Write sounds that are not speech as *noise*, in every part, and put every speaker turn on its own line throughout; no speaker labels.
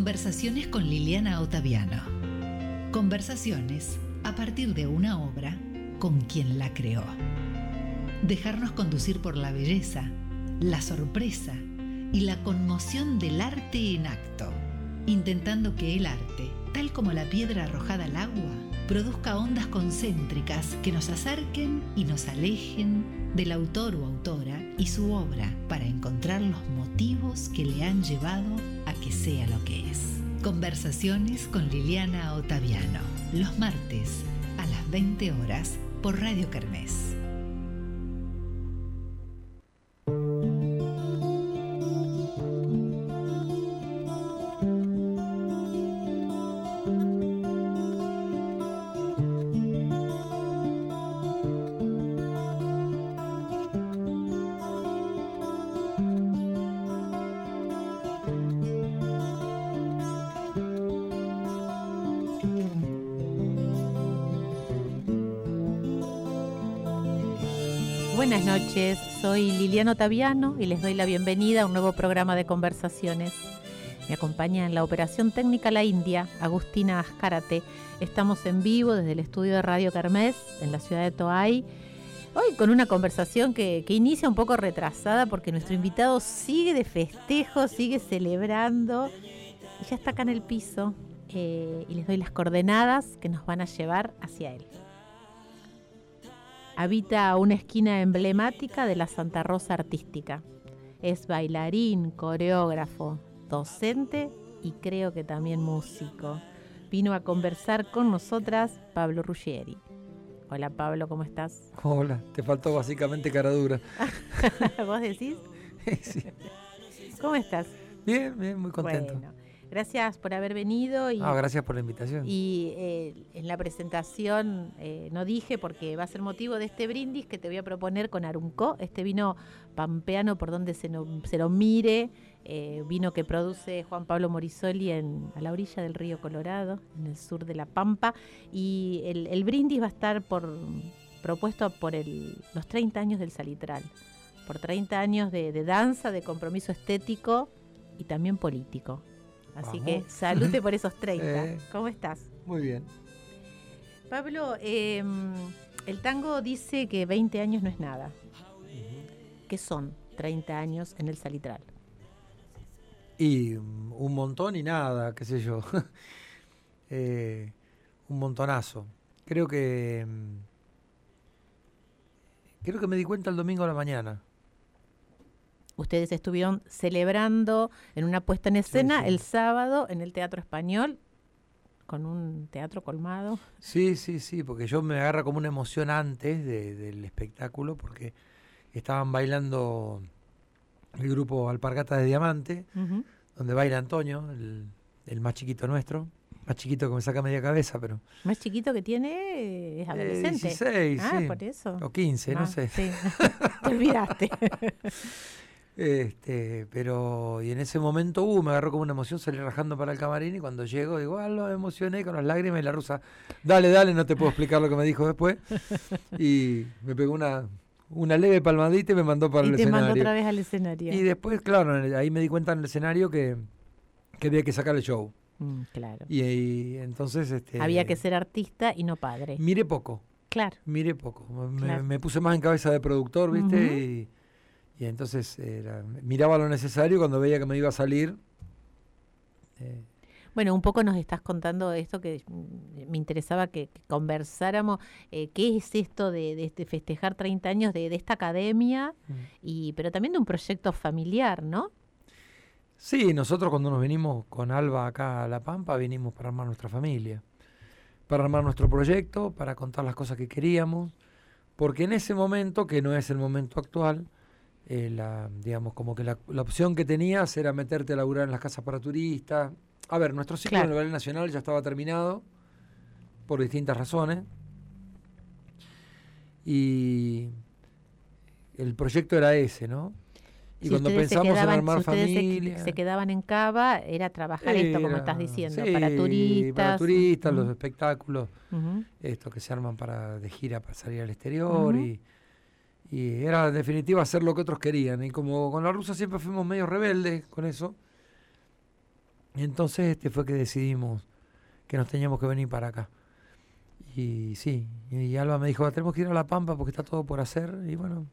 Conversaciones con Liliana Otaviano. Conversaciones a partir de una obra con quien la creó. Dejarnos conducir por la belleza, la sorpresa y la conmoción del arte en acto, intentando que el arte, tal como la piedra arrojada al agua, produzca ondas concéntricas que nos acerquen y nos alejen del autor o autora y su obra para encontrar los motivos que le han llevado que sea lo que es. Conversaciones con Liliana Otaviano, los martes a las 20 horas por Radio Kermés.
Liliano Taviano y les doy la bienvenida a un nuevo programa de conversaciones. Me acompaña en la operación técnica La India, Agustina Ascárate. Estamos en vivo desde el estudio de Radio Carmes en la ciudad de Toay. Hoy con una conversación que, que inicia un poco retrasada porque nuestro invitado sigue de festejo, sigue celebrando y ya está acá en el piso eh, y les doy las coordenadas que nos van a llevar hacia él. Habita una esquina emblemática de la Santa Rosa Artística. Es bailarín, coreógrafo, docente y creo que también músico. Vino a conversar con nosotras Pablo Ruggieri. Hola Pablo, ¿cómo estás?
Hola, te faltó básicamente cara dura. *laughs*
¿Vos decís? *laughs*
Sí.
¿Cómo estás?
Bien, bien, muy contento.
Bueno, gracias por haber venido y,
Ah, gracias por la invitación.
y eh, en la presentación eh, no dije porque va a ser motivo de este brindis que te voy a proponer con Arunco, este vino pampeano por donde se, no- se lo mire, eh, vino que produce Juan Pablo Morisoli en, a la orilla del río Colorado, en el sur de La Pampa, y el, el brindis va a estar por, propuesto por el- los 30 años del Salitral, por 30 años de, de danza, de compromiso estético y también político. Así
Vamos.
que salute *laughs* por esos 30.
Sí.
¿Cómo estás?
Muy bien.
Pablo, eh, el tango dice que 20 años no es nada. ¿Qué son 30 años en el Salitral?
Y mm, un montón y nada, qué sé yo. *laughs* Eh, un montonazo. Creo que. mm, Creo que me di cuenta el domingo a la mañana.
Ustedes estuvieron celebrando en una puesta en escena
sí.
el sábado en el Teatro Español con un teatro colmado.
Sí, sí, sí, porque yo me agarra como una emoción antes de- del espectáculo, porque estaban bailando el grupo Alpargatas de Diamante, donde baila Antonio, el, el más chiquito nuestro. Más chiquito que me saca media cabeza, pero.
Más chiquito que tiene es
Eh,
adolescente.
16,
ah,
sí.
por eso.
O 15,
Ah,
no sé.
sí. *laughs* Te olvidaste. *laughs*
Este, pero y en ese momento uh, me agarró como una emoción, salí rajando para el camarín y cuando llego digo, ah, lo emocioné con las lágrimas y la rusa, dale, dale, no te puedo explicar lo que me dijo después. *laughs* Y me pegó una, una leve palmadita y me mandó para
y
el
te mandó
escenario.
otra vez al escenario.
Y después, claro, ahí me di cuenta en el escenario que, que había que sacar el show.
Mm, claro.
Y, y entonces este,
Había que ser artista y no padre.
miré poco.
Claro.
Miré poco. Me,
Claro.
me puse más en cabeza de productor, ¿viste? Y, y entonces era- miraba lo necesario y cuando veía que me iba a salir. eh,
Bueno, un poco nos estás contando esto que mm, me interesaba que, que conversáramos. eh, ¿Qué es esto de, de este festejar 30 años de, de esta academia? y Pero también de un proyecto familiar, ¿no?
Sí, nosotros cuando nos vinimos con Alba acá a La Pampa, vinimos para armar nuestra familia, para armar nuestro proyecto, para contar las cosas que queríamos, porque en ese momento, que no es el momento actual, eh, la, digamos, como que la, la opción que tenías era meterte a laburar en las casas para turistas. A ver, nuestro ciclo
Claro.
en el Ballet Nacional ya estaba terminado, por distintas razones, y el proyecto era ese, ¿no? Y
Si
cuando pensamos en
quedaban-
armar
si ustedes se-
familia...
Se, quedaban en Cava, era trabajar esto, como estás diciendo,
sí,
para turistas.
Para turistas, los espectáculos, estos que se arman para de gira para salir al exterior. Y, y era en definitiva hacer lo que otros querían. Y como con la rusa siempre fuimos medio rebeldes con eso, Entonces este fue que decidimos que nos teníamos que venir para acá. Y sí, y Alba me dijo, tenemos que ir a La Pampa porque está todo por hacer. Y bueno,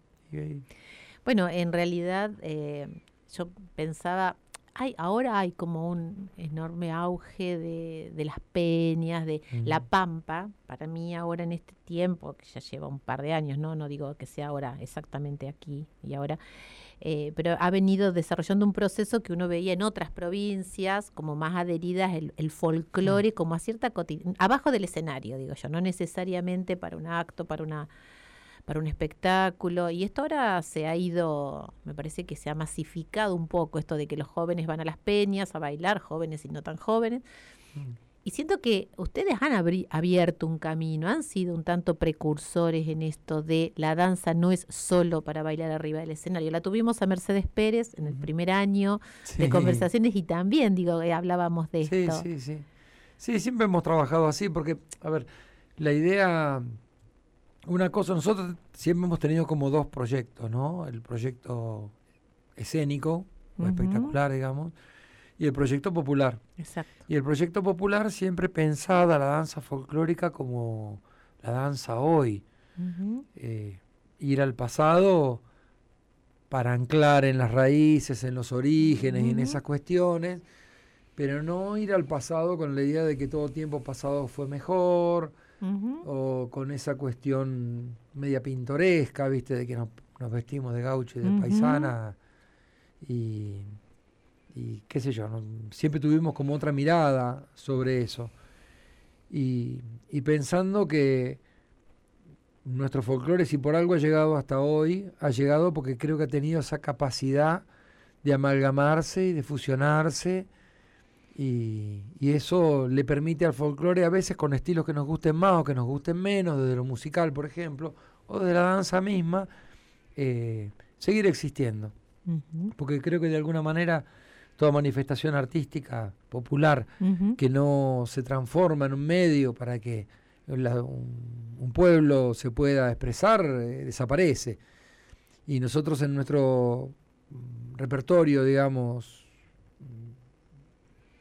bueno, en realidad eh, yo pensaba, hay, ahora hay como un enorme auge de, de las peñas, de la pampa. Para mí ahora en este tiempo, que ya lleva un par de años, no, no digo que sea ahora exactamente aquí y ahora, eh, pero ha venido desarrollando un proceso que uno veía en otras provincias como más adheridas el, el folclore mm. como a cierta abajo del escenario, digo yo, no necesariamente para un acto, para una para un espectáculo y esto ahora se ha ido, me parece que se ha masificado un poco esto de que los jóvenes van a las peñas a bailar, jóvenes y no tan jóvenes. Mm. Y siento que ustedes han abierto un camino, han sido un tanto precursores en esto de la danza no es solo para bailar arriba del escenario. La tuvimos a Mercedes Pérez en el primer año de conversaciones y también, digo, eh, hablábamos de esto.
Sí, sí, sí. Sí, siempre hemos trabajado así porque, a ver, la idea, una cosa, nosotros siempre hemos tenido como dos proyectos, ¿no? El proyecto escénico o espectacular, digamos y el proyecto popular.
Exacto.
Y el proyecto popular siempre pensada la danza folclórica como la danza hoy. Eh, ir al pasado para anclar en las raíces, en los orígenes en esas cuestiones, pero no ir al pasado con la idea de que todo tiempo pasado fue mejor, o con esa cuestión media pintoresca, viste, de que nos, vestimos de gaucho y de paisana, y y qué sé yo, siempre tuvimos como otra mirada sobre eso. Y, pensando que nuestro folclore, si por algo ha llegado hasta hoy, ha llegado porque creo que ha tenido esa capacidad de amalgamarse y de fusionarse. Y, y, eso le permite al folclore a veces con estilos que nos gusten más o que nos gusten menos, desde lo musical, por ejemplo, o de la danza misma, eh, seguir existiendo. Porque creo que de alguna manera toda manifestación artística popular que no se transforma en un medio para que un, pueblo se pueda expresar, eh, desaparece. Y nosotros en nuestro repertorio, digamos,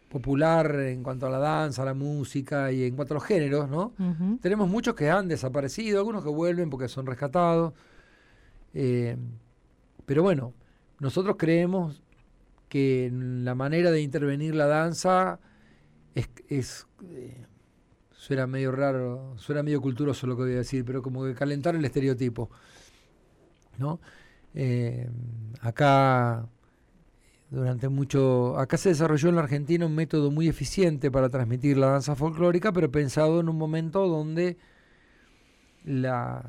popular en cuanto a la danza, a la música y en cuanto a los géneros, ¿no? Tenemos muchos que han desaparecido, algunos que vuelven porque son rescatados. Eh, pero bueno, nosotros creemos que la manera de intervenir la danza es, es eh, suena medio raro, suena medio culturoso lo que voy a decir, pero como que calentar el estereotipo. ¿no? Eh, acá durante mucho acá se desarrolló en la Argentina un método muy eficiente para transmitir la danza folclórica, pero pensado en un momento donde la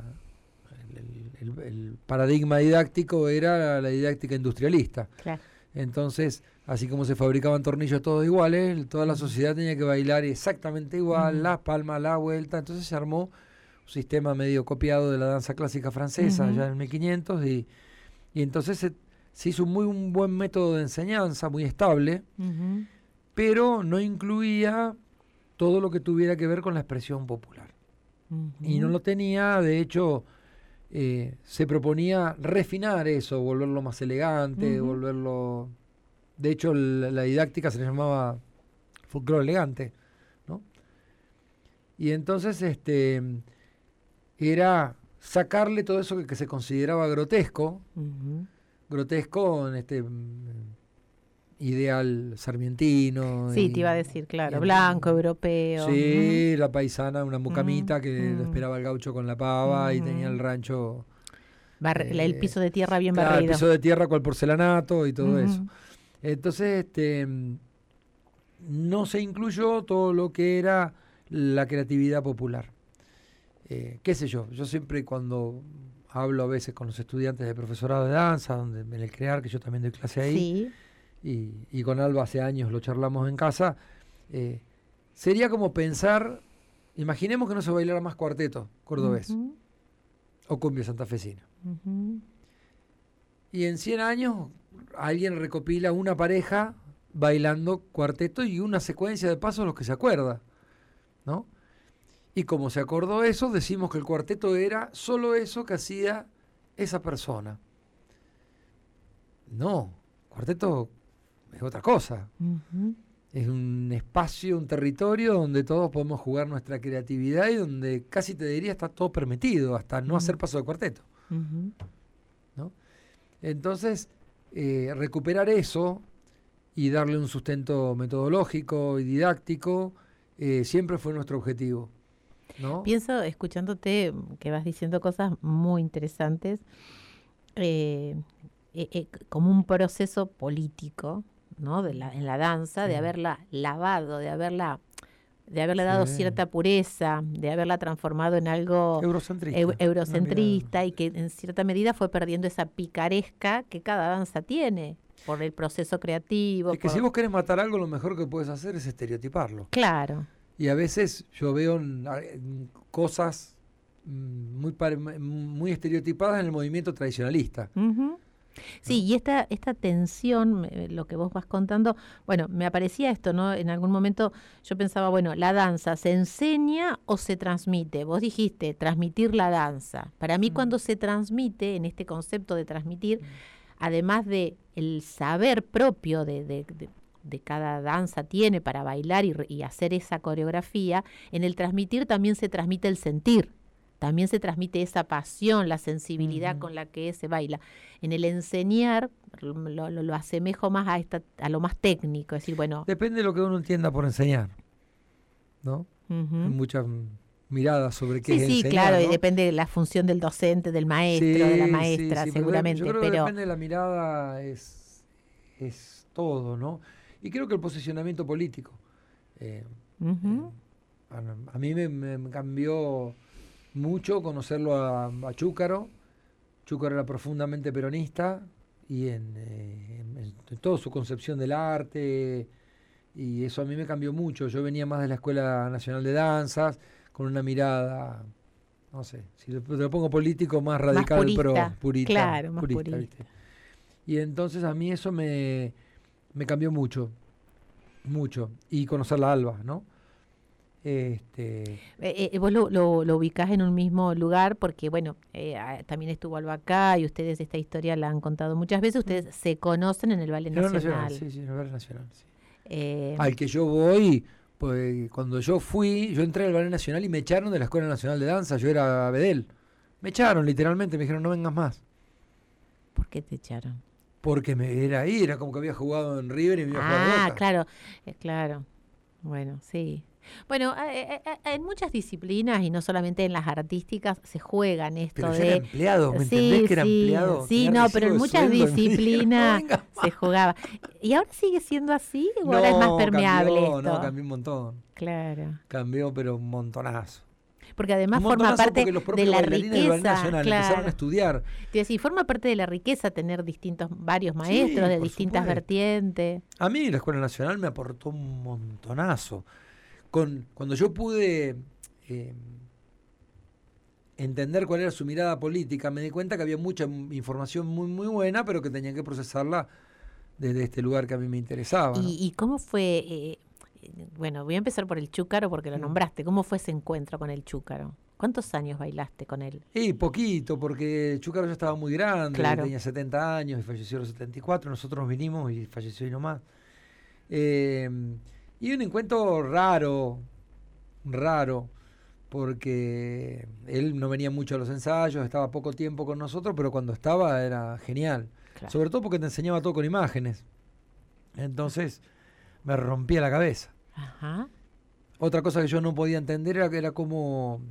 el, paradigma didáctico era la didáctica industrialista.
Claro.
Entonces, así como se fabricaban tornillos todos iguales, toda la sociedad tenía que bailar exactamente igual, las palmas, la vuelta. Entonces se armó un sistema medio copiado de la danza clásica francesa, ya en 1500, y, y entonces se, hizo muy un buen método de enseñanza, muy estable, pero no incluía todo lo que tuviera que ver con la expresión popular. Y no lo tenía, de hecho, eh, se proponía refinar eso, volverlo más elegante, volverlo... De hecho, la, didáctica se le llamaba folclore elegante, ¿no? Y entonces, este, era sacarle todo eso que, se consideraba grotesco, grotesco en este ideal sarmientino.
Sí, te iba a decir, claro, blanco, europeo.
Sí, la paisana, una mucamita que lo esperaba el gaucho con la pava y tenía el rancho.
el eh, piso de tierra bien barrido.
El piso de tierra con el porcelanato y todo eso. Entonces, este, no se incluyó todo lo que era la creatividad popular. Eh, qué sé yo, yo siempre cuando hablo a veces con los estudiantes de profesorado de danza, donde en el crear, que yo también doy clase ahí, sí. Y, con Alba hace años lo charlamos en casa, eh, sería como pensar, imaginemos que no se bailara más cuarteto cordobés o cumbia santafesina. Y en 100 años alguien recopila una pareja bailando cuarteto y una secuencia de pasos los que se acuerda, ¿no? Y como se acordó eso, decimos que el cuarteto era solo eso que hacía esa persona. No, cuarteto es otra cosa. es un espacio, un territorio donde todos podemos jugar nuestra creatividad y donde casi te diría está todo permitido, hasta no hacer paso de cuarteto. ¿no? Entonces, eh, recuperar eso y darle un sustento metodológico y didáctico eh, siempre fue nuestro objetivo. ¿No?
Pienso, escuchándote, que vas diciendo cosas muy interesantes, eh, como un proceso político, ¿no? De la, en la danza, de haberla lavado, de haberla de haberle dado cierta pureza, de haberla transformado en algo eurocentrista, y que en cierta medida fue perdiendo esa picaresca que cada danza tiene por el proceso creativo.
Es que si vos querés matar algo, lo mejor que puedes hacer es estereotiparlo.
Claro.
Y a veces yo veo cosas mm, muy, muy estereotipadas en el movimiento tradicionalista.
Sí, y esta, esta tensión, lo que vos vas contando, bueno, me aparecía esto, ¿no? En algún momento yo pensaba, bueno, la danza, ¿se enseña o se transmite? Vos dijiste, transmitir la danza. Para mí, mm. cuando se transmite, en este concepto de transmitir, mm. además de el saber propio de, de, de, cada danza tiene para bailar y, y hacer esa coreografía, en el transmitir también se transmite el sentir también se transmite esa pasión, la sensibilidad con la que se baila. En el enseñar lo, lo, asemejo más a, esta, a lo más técnico, es decir, bueno...
Depende de lo que uno entienda por enseñar, ¿no? Hay muchas miradas sobre qué
sí, es Sí, sí, claro, y depende de la función del docente, del maestro, de la maestra, seguramente.
Yo creo que depende de la mirada, es, es todo, ¿no? Y creo que el posicionamiento político. Eh, eh, a, mí me cambió mucho conocerlo a, Chúcaro. Chúcaro era profundamente peronista y en, eh, toda su concepción del arte, y eso a mí me cambió mucho. Yo venía más de la Escuela Nacional de Danzas, con una mirada, no sé, si lo, pongo político, más radical, pero purita.
Claro, más purita,
Y entonces a mí eso me, me cambió mucho, mucho. Y conocer la Alba, ¿no? Este...
Eh, eh, vos lo, lo, ubicás en un mismo lugar porque, bueno, eh, también estuvo Alba acá y ustedes esta historia la han contado muchas veces. Ustedes se conocen en el Ballet Nacional.
Sí, sí, en el Ballet Nacional. Al que yo voy, pues cuando yo fui, yo entré al Ballet Nacional y me echaron de la Escuela Nacional de Danza. Yo era Bedel. Me echaron, literalmente. Me dijeron, no vengas más.
¿Por qué te echaron?
Porque me era ahí, era como que había jugado en River y me iba
a Ah, claro, claro. Bueno, sí. Bueno, eh, eh, en muchas disciplinas y no solamente en las artísticas se juegan esto
pero
de
era empleado, ¿me sí, entendés que era
sí,
empleado?
Sí, no, pero en muchas disciplinas *laughs* se jugaba. ¿Y ahora sigue siendo así o ahora es más permeable
cambió,
esto?
No, cambió un montón.
Claro.
Cambió, pero un montonazo.
Porque además forma parte de la riqueza.
Claro. Empezaron a estudiar.
Sí, forma parte de la riqueza tener distintos, varios maestros de distintas vertientes.
A mí la Escuela Nacional me aportó un montonazo cuando yo pude eh, entender cuál era su mirada política, me di cuenta que había mucha información muy, muy buena, pero que tenía que procesarla desde este lugar que a mí me interesaba.
¿Y, cómo fue? Eh, bueno, voy a empezar por el Chúcaro porque lo mm. nombraste. ¿Cómo fue ese encuentro con el Chúcaro? ¿Cuántos años bailaste con él?
Sí, poquito, porque Chúcaro ya estaba muy grande, tenía 70 años y falleció a los 74. Nosotros vinimos y falleció y no más. Eh, y un encuentro raro, raro, porque él no venía mucho a los ensayos, estaba poco tiempo con nosotros, pero cuando estaba era genial. Sobre todo porque te enseñaba todo con imágenes. Entonces me rompía la cabeza. Otra cosa que yo no podía entender era que era como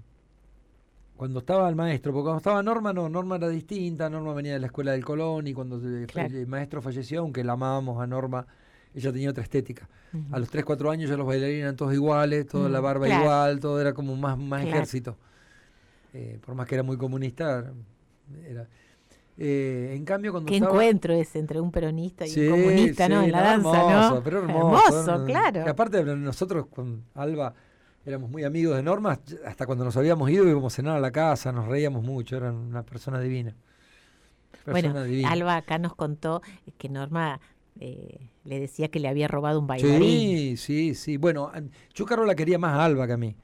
cuando estaba el maestro, porque cuando estaba Norma, no, Norma era distinta, Norma venía de la escuela del Colón y cuando el maestro falleció, aunque la amábamos a Norma, ella tenía otra estética. A los 3, 4 años ya los bailarines eran todos iguales, toda la barba igual, todo era como más, más ejército. Eh, por más que era muy comunista, era... Eh, en cambio, cuando
Qué encuentro ese entre un peronista y un comunista, ¿no? En la danza, hermoso,
¿no? Pero hermoso.
hermoso claro.
Y aparte, nosotros con Alba éramos muy amigos de Norma, hasta cuando nos habíamos ido íbamos a cenar a la casa, nos reíamos mucho, era una persona divina.
bueno, Alba acá nos contó que Norma eh, le decía que le había robado un bailarín.
Sí, sí, sí. Bueno, Chúcaro la quería más a Alba que a mí.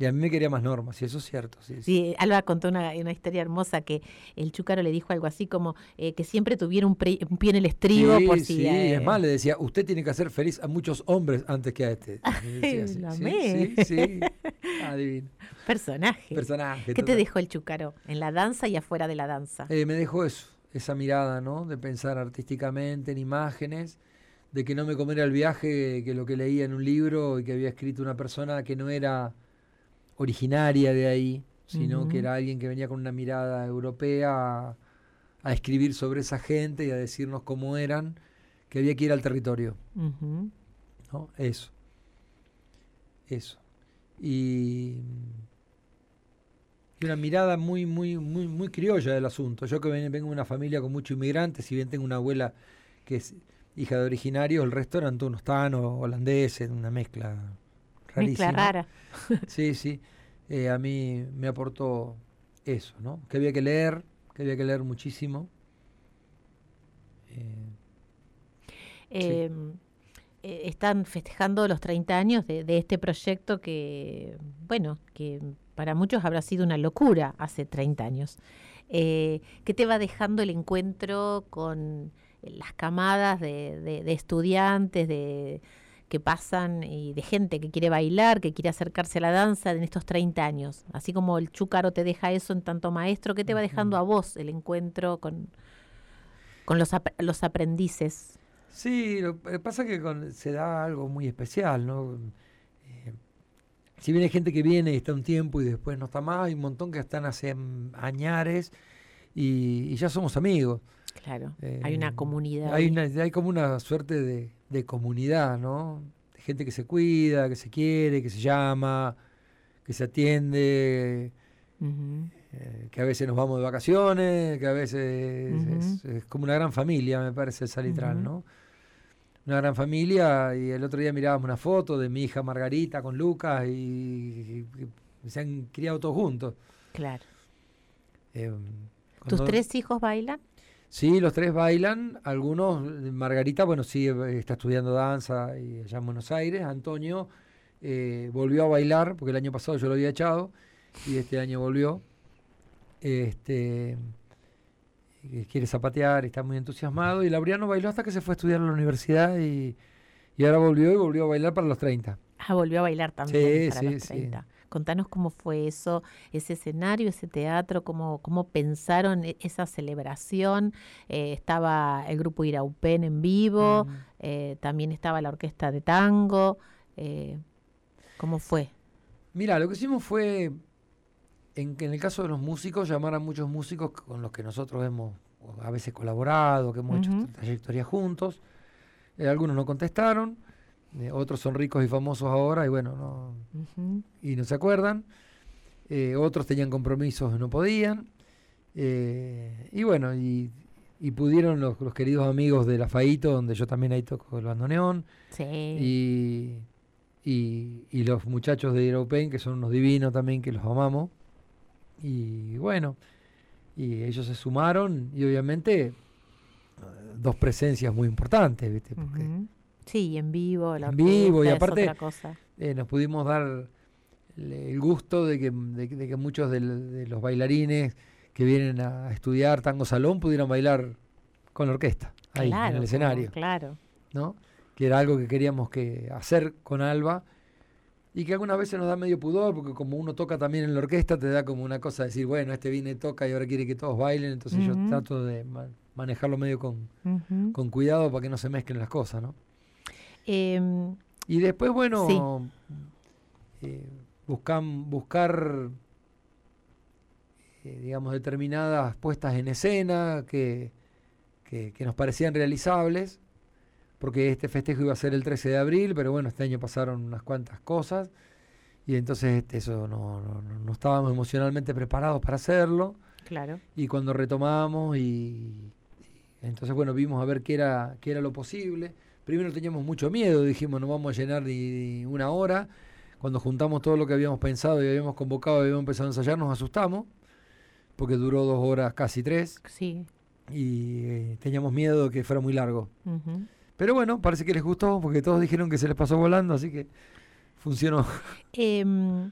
Y a mí me quería más normas, y eso es cierto. Sí,
sí. Alba contó una, historia hermosa que el Chúcaro le dijo algo así como eh, que siempre tuviera un, pie en el estribo por si.
Sí, es más, le decía, usted tiene que hacer feliz a muchos hombres antes que a este. *laughs*
Ay,
sí, sí, sí, Adivino.
Personaje.
Personaje.
¿Qué te dejó el Chúcaro en la danza y afuera de la danza?
Eh, me dejó eso, esa mirada, ¿no? De pensar artísticamente en imágenes de que no me comiera el viaje que lo que leía en un libro y que había escrito una persona que no era originaria de ahí, sino que era alguien que venía con una mirada europea a, escribir sobre esa gente y a decirnos cómo eran, que había que ir al territorio. ¿No? Eso. Eso. Y, y, una mirada muy, muy, muy, muy criolla del asunto. Yo que vengo de una familia con muchos inmigrantes, si bien tengo una abuela que es hija de originarios, el resto eran todos tanos, holandeses, una mezcla
rarísima. Rara. *laughs*
sí, sí. Eh, a mí me aportó eso, ¿no? Que había que leer, que había que leer muchísimo.
Eh, em, eh, están festejando los 30 años de, este proyecto que, bueno, que para muchos habrá sido una locura hace 30 años. ¿Qué te va dejando el encuentro con las camadas de, estudiantes, de que pasan y de gente que quiere bailar, que quiere acercarse a la danza en estos 30 años. Así como el chúcaro te deja eso en tanto maestro, ¿qué te va dejando a vos el encuentro con, con los, los aprendices?
Sí, lo que pasa es que se da algo muy especial, ¿no? Eh, si viene gente que viene y está un tiempo y después no está más, hay un montón que están hace añares y ya somos amigos.
Claro, hay una eh, comunidad.
Hay, hay como una suerte de, comunidad, ¿no? De gente que se cuida, que se quiere, que se llama, que se atiende, eh, que a veces nos vamos de vacaciones, que a veces es, como una gran familia, me parece, el Salitral, ¿no? Una gran familia y el otro día mirábamos una foto de mi hija Margarita con Lucas y, se han criado todos juntos.
Claro. Eh, ¿Tus tres hijos bailan?
Sí, los tres bailan. Algunos, Margarita, bueno, sí, está estudiando danza y allá en Buenos Aires. Antonio eh, volvió a bailar, porque el año pasado yo lo había echado, y este año volvió. Este quiere zapatear, está muy entusiasmado. Y Laureano bailó hasta que se fue a estudiar a la universidad y, ahora volvió y volvió a bailar para los 30.
Ah, volvió a bailar también para los 30. Contanos cómo fue eso, ese escenario, ese teatro, cómo, cómo pensaron e-, esa celebración. Eh, estaba el grupo Iraupen en vivo, eh, también estaba la orquesta de tango. Eh, ¿Cómo fue?
Mira, lo que hicimos fue, en, en el caso de los músicos, llamar a muchos músicos con los que nosotros hemos a veces colaborado, que hemos hecho trayectorias juntos. algunos no contestaron eh, otros son ricos y famosos ahora y bueno, no, y no se acuerdan. Eh, otros tenían compromisos y no podían. Eh, y bueno, y, pudieron los, queridos amigos de La Faito, donde yo también ahí toco el bandoneón. Y, y, los muchachos de European, que son unos divinos también, que los amamos. Y bueno, y ellos se sumaron y obviamente dos presencias muy importantes, ¿viste? Porque
Sí, en vivo.
La en vivo, y aparte cosa. Eh, nos pudimos dar el gusto de que, de, que muchos de, los bailarines que vienen a estudiar tango salón pudieran bailar con la orquesta, ahí, en el escenario.
Claro.
¿no? Que era algo que queríamos que hacer con Alba y que algunas veces nos da medio pudor, porque como uno toca también en la orquesta, te da como una cosa de decir, bueno, este viene, toca y ahora quiere que todos bailen, entonces yo trato de manejarlo medio con, con cuidado para que no se mezclen las cosas, ¿no? Em, y después, bueno, eh, buscar, eh, digamos, determinadas puestas en escena que, que, nos parecían realizables, porque este festejo iba a ser el 13 de abril, pero bueno, este año pasaron unas cuantas cosas y entonces este, eso no, no, estábamos emocionalmente preparados para hacerlo.
Claro.
Y cuando retomamos y, y, entonces bueno, vimos a ver qué era, qué era lo posible primero teníamos mucho miedo, dijimos no vamos a llenar ni una hora. Cuando juntamos todo lo que habíamos pensado y habíamos convocado y habíamos empezado a ensayar, nos asustamos, porque duró dos horas, casi tres.
Sí.
Y eh, teníamos miedo de que fuera muy largo. Pero bueno, parece que les gustó, porque todos dijeron que se les pasó volando, así que funcionó.
Em,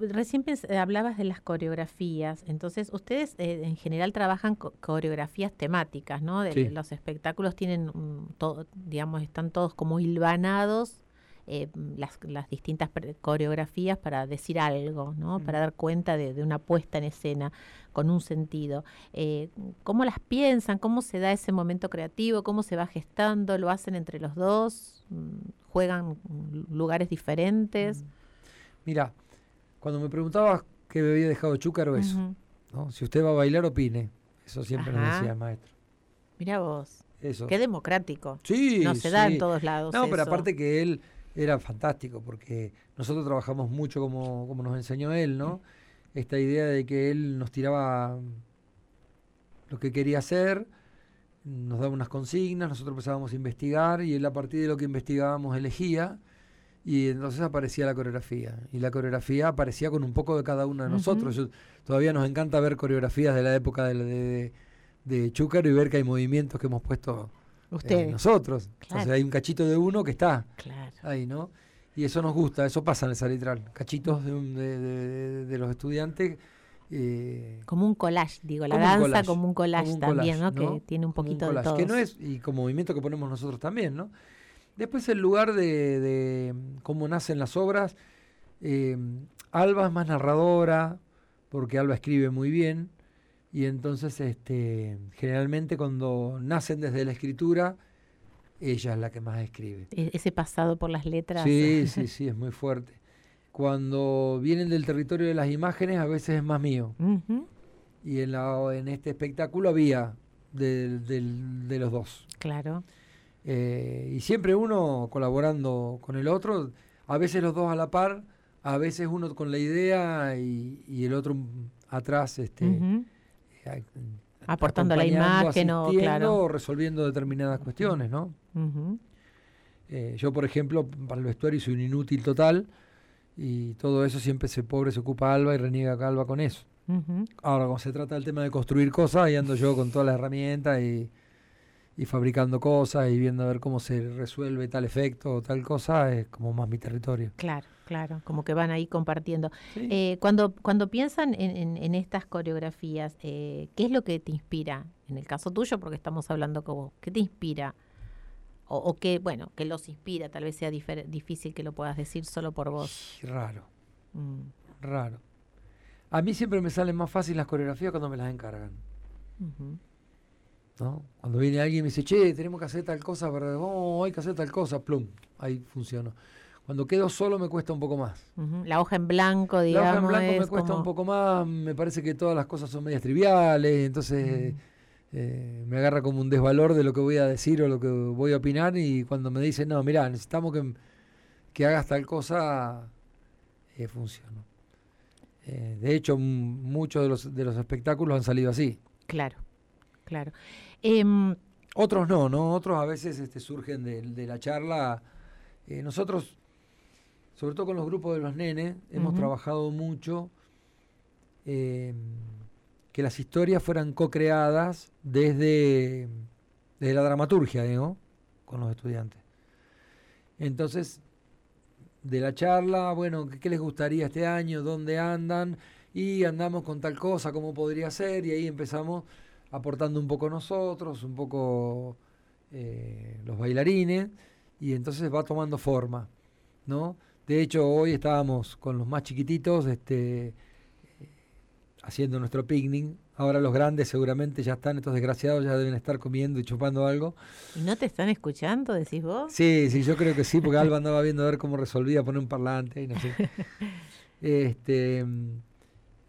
recién hablabas de las coreografías, entonces ustedes eh, en general trabajan coreografías temáticas, ¿no? De, Los espectáculos tienen, todo, digamos, están todos como hilvanados eh, las, las, distintas coreografías para decir algo, ¿no? Para dar cuenta de, una puesta en escena con un sentido. Eh, ¿Cómo las piensan? ¿Cómo se da ese momento creativo? ¿Cómo se va gestando? ¿Lo hacen entre los dos? Mm, ¿Juegan lugares diferentes?
Mira, cuando me preguntabas que me había dejado Chúcaro, eso. ¿no? Si usted va a bailar, opine. Eso siempre nos decía el maestro.
Mira vos. Eso. Qué democrático.
Sí.
No se da en todos lados.
No, pero aparte que él era fantástico, porque nosotros trabajamos mucho como, como nos enseñó él, ¿no? Esta idea de que él nos tiraba lo que quería hacer, nos daba unas consignas, nosotros empezábamos a investigar y él a partir de lo que investigábamos elegía y entonces aparecía la coreografía. Y la coreografía aparecía con un poco de cada uno de nosotros. todavía nos encanta ver coreografías de la época de, de, de Chúcaro y ver que hay movimientos que hemos puesto
Ustedes.
nosotros. Entonces hay un cachito de uno que está ahí, ¿no? Y eso nos gusta, eso pasa en el salitral. Cachitos de, de, los estudiantes.
Eh, como un collage, digo, la danza como un collage, también, ¿no? Que tiene un poquito de todo.
Que no es, y como movimiento que ponemos nosotros también, ¿no? Después el lugar de, cómo nacen las obras. Eh, Alba es más narradora, porque Alba escribe muy bien. Y entonces, este, generalmente cuando nacen desde la escritura, ella es la que más escribe.
E-, ese pasado por las letras.
Sí, *laughs* sí, sí, es muy fuerte. Cuando vienen del territorio de las imágenes, a veces es más mío. Y en, la, en este espectáculo había de, de los dos.
Claro.
Eh, y siempre uno colaborando con el otro, a veces los dos a la par, a veces uno con la idea y, el otro atrás, este,
aportando la imagen o claro.
resolviendo determinadas cuestiones, ¿no? Eh, yo, por ejemplo, para el vestuario soy un inútil total y todo eso siempre se pobre se ocupa Alba y reniega a Alba con eso. Ahora, cuando se trata del tema de construir cosas, ahí ando yo con todas las herramientas y, y fabricando cosas y viendo a ver cómo se resuelve tal efecto o tal cosa, es como más mi territorio.
Claro. Claro, como que van ahí compartiendo. Eh, cuando, cuando piensan en, estas coreografías, eh, ¿qué es lo que te inspira? En el caso tuyo, porque estamos hablando como, ¿qué te inspira? O, o qué, bueno, que los inspira, tal vez sea difícil que lo puedas decir solo por vos.
Raro, mm. raro. A mí siempre me salen más fácil las coreografías cuando me las encargan. ¿No? Cuando viene alguien y me dice, che, tenemos que hacer tal cosa, pero oh, hay que hacer tal cosa, plum, ahí funciona. Cuando quedo solo me cuesta un poco más.
La hoja en blanco, digamos. La hoja en blanco
me cuesta un poco más, me parece que todas las cosas son medias triviales, entonces eh, me agarra como un desvalor de lo que voy a decir o lo que voy a opinar y cuando me dicen, no, mira, necesitamos que, que hagas tal cosa, eh, funciona. Eh, de hecho, muchos de los, de los espectáculos han salido así.
Claro, claro. Em,
Otros no, ¿no? Otros a veces este, surgen de, de la charla. nosotros sobre todo con los grupos de los nenes, hemos trabajado mucho eh, que las historias fueran co-creadas desde, desde, la dramaturgia, digo, con los estudiantes. Entonces, de la charla, bueno, ¿qué, les gustaría este año? ¿Dónde andan? Y andamos con tal cosa, ¿cómo podría ser? Y ahí empezamos aportando un poco nosotros, un poco eh, los bailarines, y entonces va tomando forma, ¿no? De hecho, hoy estábamos con los más chiquititos este, haciendo nuestro picnic. Ahora los grandes seguramente ya están, estos desgraciados ya deben estar comiendo y chupando algo.
¿Y no te están escuchando, decís vos?
Sí, sí, yo creo que sí, porque Alba andaba viendo a ver cómo resolvía poner un parlante y no sé. *laughs* este,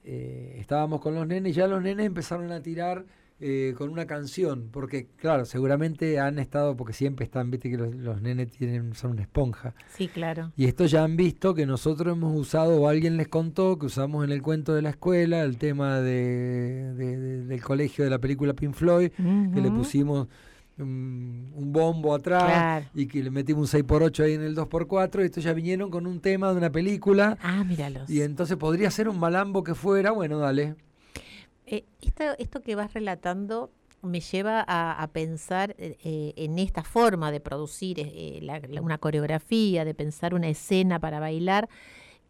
eh, estábamos con los nenes y ya los nenes empezaron a tirar eh, con una canción, porque claro, seguramente han estado, porque siempre están, viste que los, nenes tienen, son una esponja.
Sí, claro.
Y esto ya han visto que nosotros hemos usado, o alguien les contó, que usamos en el cuento de la escuela, el tema de, del colegio de la película Pink Floyd, que le pusimos un, bombo atrás y que le metimos un 6x8 ahí en el 2x4 y estos ya vinieron con un tema de una película.
Ah, míralos.
Y entonces podría ser un malambo que fuera, bueno, dale.
Eh, esto, esto que vas relatando me lleva a, pensar eh, eh, en esta forma de producir una coreografía, de pensar una escena para bailar.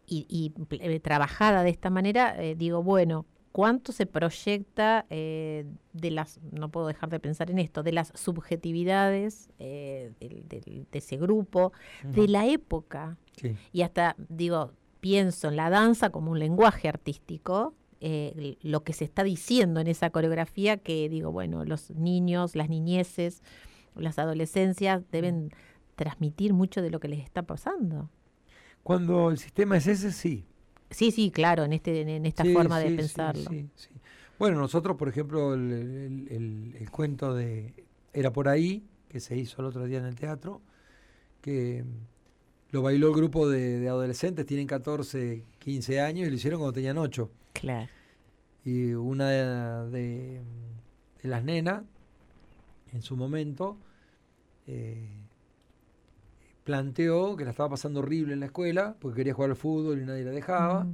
y, eh, trabajada de esta manera, eh, digo, bueno, ¿cuánto se proyecta de las, no puedo dejar de pensar en esto, de las subjetividades de, ese grupo, de la época? Y hasta, digo, pienso en la danza como un lenguaje artístico, lo que se está diciendo en esa coreografía, que digo, bueno, los niños, las niñeces, las adolescencias deben transmitir mucho de lo que les está pasando.
Cuando el sistema es ese, sí.
Sí, sí, claro, en, este, en esta forma de pensarlo.
bueno, nosotros, por ejemplo, el, cuento de Era por ahí, que se hizo el otro día en el teatro, que lo bailó el grupo de, adolescentes, tienen 14, 15 años y lo hicieron cuando tenían 8.
Claro.
Y una de, de, las nenas, en su momento, eh, planteó que la estaba pasando horrible en la escuela porque quería jugar al fútbol y nadie la dejaba.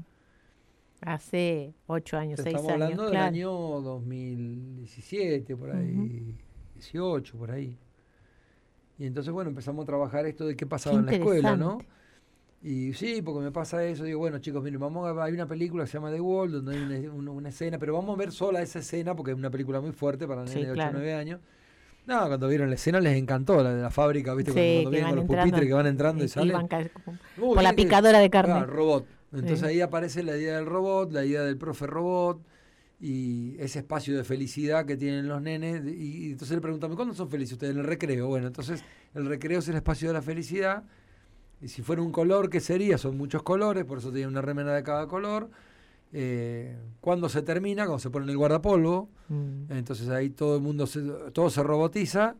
Hace ocho años, seis
estamos hablando del año 2017, por ahí, 18, por ahí. Y entonces, bueno, empezamos a trabajar esto de qué pasaba en la escuela, ¿no? Y sí, porque me pasa eso, digo, bueno chicos, miren, vamos a hay una película que se llama The Wall, donde hay una, escena, pero vamos a ver sola esa escena porque es una película muy fuerte para niños de 8 o 9 años. No, cuando vieron la escena les encantó la de la fábrica, ¿viste? cuando, vienen con los pupitres que van entrando y, salen.
por la picadora de carne.
Claro, robot. Entonces ahí aparece la idea del robot, la idea del profe robot y ese espacio de felicidad que tienen los nenes. Y, entonces le preguntan, ¿cuándo son felices ustedes? En el recreo. Bueno, entonces el recreo es el espacio de la felicidad. Y si fuera un color, ¿qué sería? Son muchos colores, por eso tiene una remena de cada color. Eh, cuando se termina, cuando se pone el guardapolvo, mm. entonces ahí todo el mundo se, todo se robotiza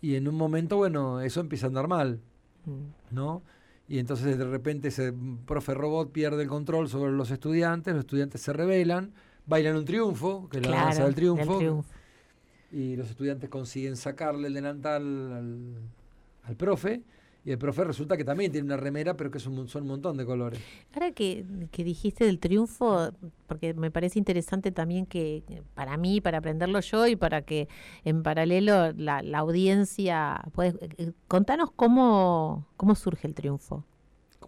y en un momento, bueno, eso empieza a andar mal, mm. ¿no? Y entonces de repente ese profe robot pierde el control sobre los estudiantes, los estudiantes se rebelan, bailan un triunfo, que es la danza del triunfo, y los estudiantes consiguen sacarle el delantal al, al profe y el profe resulta que también tiene una remera, pero que son, son un montón de colores.
Ahora que, dijiste del triunfo, porque me parece interesante también que para mí, para aprenderlo yo y para que en paralelo la, la audiencia, puede, eh, contanos cómo, cómo surge el triunfo.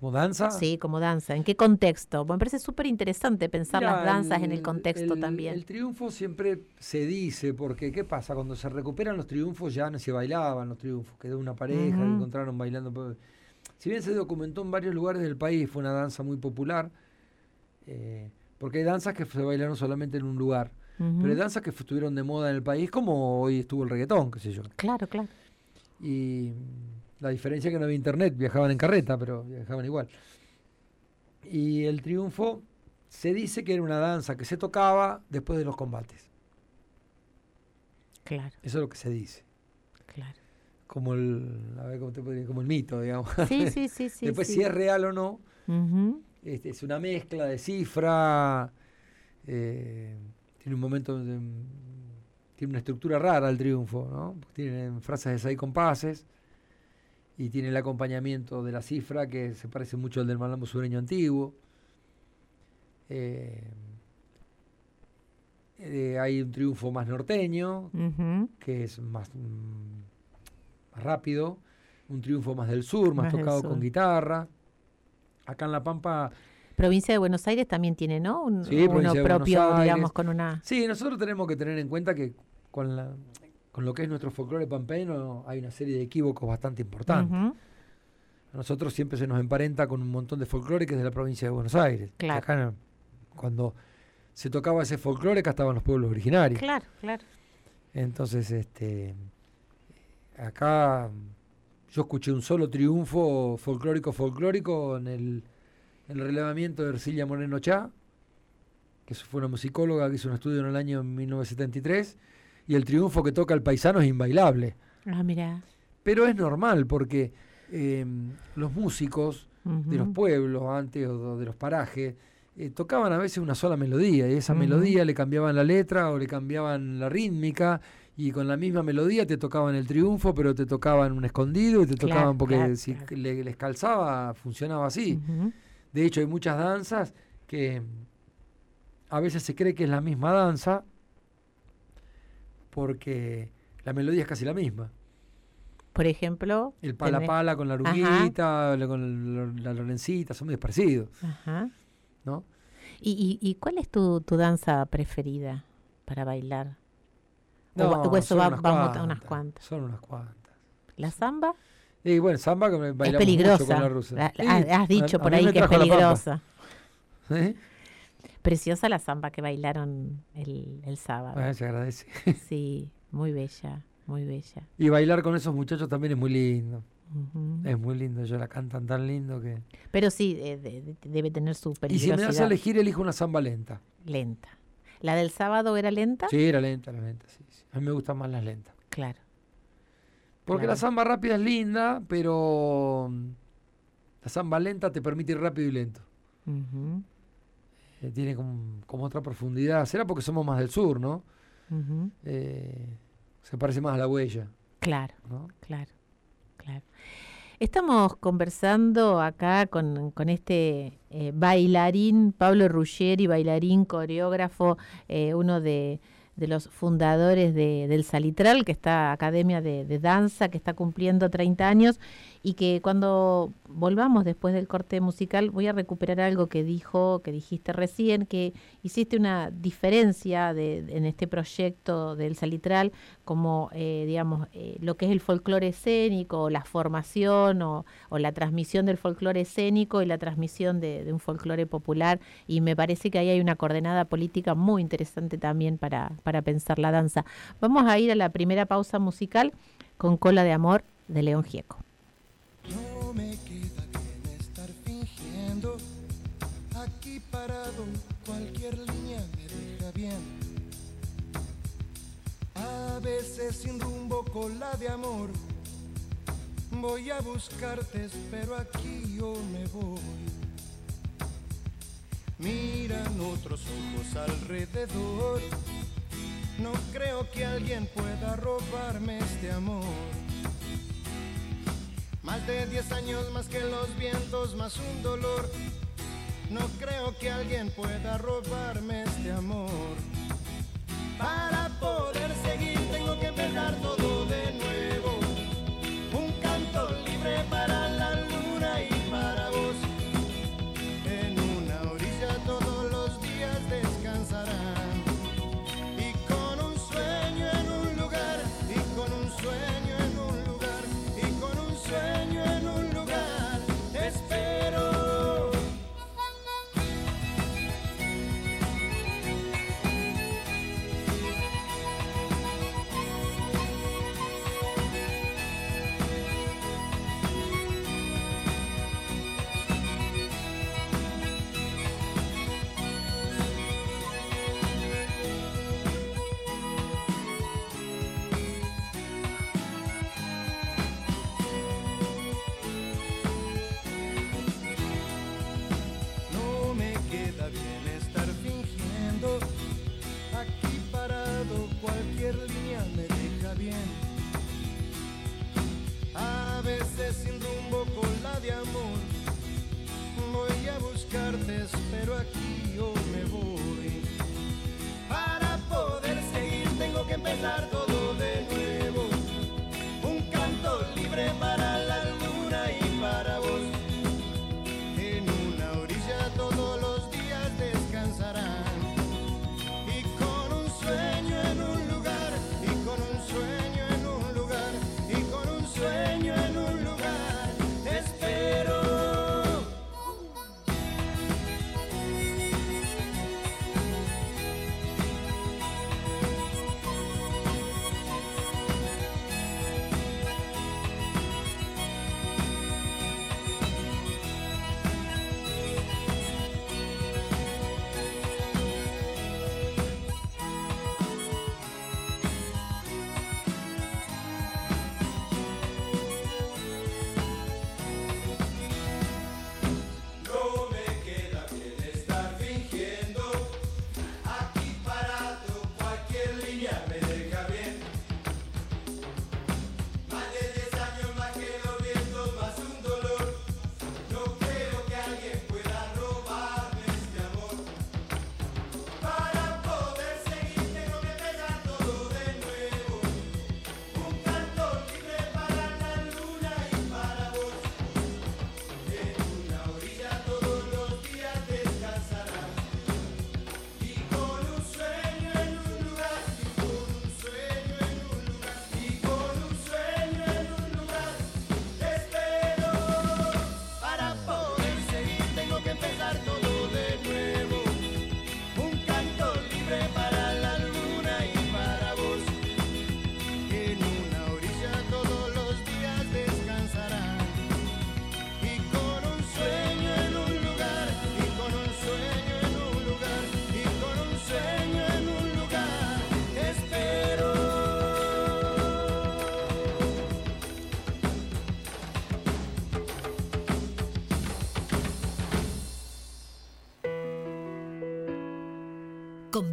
¿Como danza?
Sí, como danza. ¿En qué contexto? me parece súper interesante pensar las danzas en el contexto también.
El triunfo siempre se dice, porque ¿qué pasa? Cuando se recuperan los triunfos ya no se bailaban los triunfos, quedó una pareja, que encontraron bailando. Si bien se documentó en varios lugares del país, fue una danza muy popular, eh, porque hay danzas que se bailaron solamente en un lugar, pero hay danzas que estuvieron de moda en el país, como hoy estuvo el reggaetón, qué sé yo.
Claro, claro.
Y la diferencia es que no había internet, viajaban en carreta, pero viajaban igual. Y el triunfo se dice que era una danza que se tocaba después de los combates.
Claro.
Eso es lo que se dice.
Claro.
Como el, a ver, ¿cómo te podría, como el mito, digamos.
Sí, *laughs* sí, sí. sí
después si es real o no, este, es una mezcla de cifra, eh, tiene un momento, tiene una estructura rara el triunfo, ¿no? Tiene frases de seis compases y tiene el acompañamiento de la cifra que se parece mucho al del malambo sureño antiguo. Eh, eh, hay un triunfo más norteño, que es más, mm, más, rápido, un triunfo más del sur, más, tocado con guitarra. Acá en La Pampa...
Provincia de Buenos Aires también tiene, ¿no? Un, uno propio, digamos, con una...
Sí, nosotros tenemos que tener en cuenta que con la, con lo que es nuestro folclore pampeano hay una serie de equívocos bastante importantes. A nosotros siempre se nos emparenta con un montón de folclore que es de la provincia de Buenos Aires.
Claro.
cuando se tocaba ese folclore, acá estaban los pueblos originarios.
Claro, claro.
Entonces, este, acá yo escuché un solo triunfo folclórico folclórico en el, el relevamiento de Ercilia Moreno Chá, que fue una musicóloga que hizo un estudio en el año 1973 y el triunfo que toca el paisano es inbailable.
Ah, mira.
Pero es normal porque eh, los músicos de los pueblos antes o de los parajes eh, tocaban a veces una sola melodía y esa melodía le cambiaban la letra o le cambiaban la rítmica y con la misma melodía te tocaban el triunfo pero te tocaban un escondido y te tocaban porque si les calzaba funcionaba así. De hecho hay muchas danzas que a veces se cree que es la misma danza porque la melodía es casi la misma.
Por ejemplo.
El pala
tenés-
pala con la ruquita, la- con la, la lorencita, son muy parecidos,
Ajá.
¿no?
¿Y, y, y cuál es tu, tu danza preferida para bailar?
No,
o eso
son
va-
unas
vamos a
cuantas,
unas cuantas.
Son unas cuantas.
¿La samba?
Y bueno, samba que
Es
bailamos mucho
peligrosa.
con la rusa.
La-
Sí,
has, dicho
a-
por ahí que es peligrosa.
¿Eh?
Preciosa la samba que bailaron el, el sábado.
Ah, se agradece. *laughs*
Sí, muy bella, muy bella.
Y bailar con esos muchachos también es muy lindo. Es muy lindo. Ellos la cantan tan lindo que.
Pero sí, eh, de- de- debe tener su
Y si
peligrosidad
me das a elegir, elijo una samba lenta.
lenta. ¿La del sábado era lenta?
Sí, era lenta, la lenta. Sí, sí. A mí me gustan más las lentas.
Claro.
Porque
Claro.
la samba rápida es linda, pero mm, la samba lenta te permite ir rápido y lento.
Ujú,
Eh, tiene como, como otra profundidad. Será porque somos más del sur, ¿no? Eh, se parece más a la huella,
Claro.
¿no?
Claro, claro. Estamos conversando acá con, con este eh, bailarín, Pablo Ruggeri, bailarín, coreógrafo, uno de, de los fundadores de- del Salitral, que está Academia de, de Danza, que está cumpliendo 30 años, y que cuando volvamos después del corte musical voy a recuperar algo que dijo, que dijiste recién, que hiciste una diferencia de, en este proyecto del Salitral como, eh, digamos, eh, lo que es el folclore escénico, o la formación o, o la transmisión del folclore escénico y la transmisión de, de un folclore popular. Y me parece que ahí hay una coordenada política muy interesante también para, para pensar la danza. Vamos a ir a la primera pausa musical con Cola de Amor de León Gieco.
No me queda bien estar fingiendo. Aquí parado, cualquier línea me deja bien. A veces sin rumbo, cola de amor. Voy a buscarte, pero aquí yo me voy. Miran otros ojos alrededor. No creo que alguien pueda robarme este amor. Más de 10 años más que los vientos, más un dolor. No creo que alguien pueda robarme este amor. Para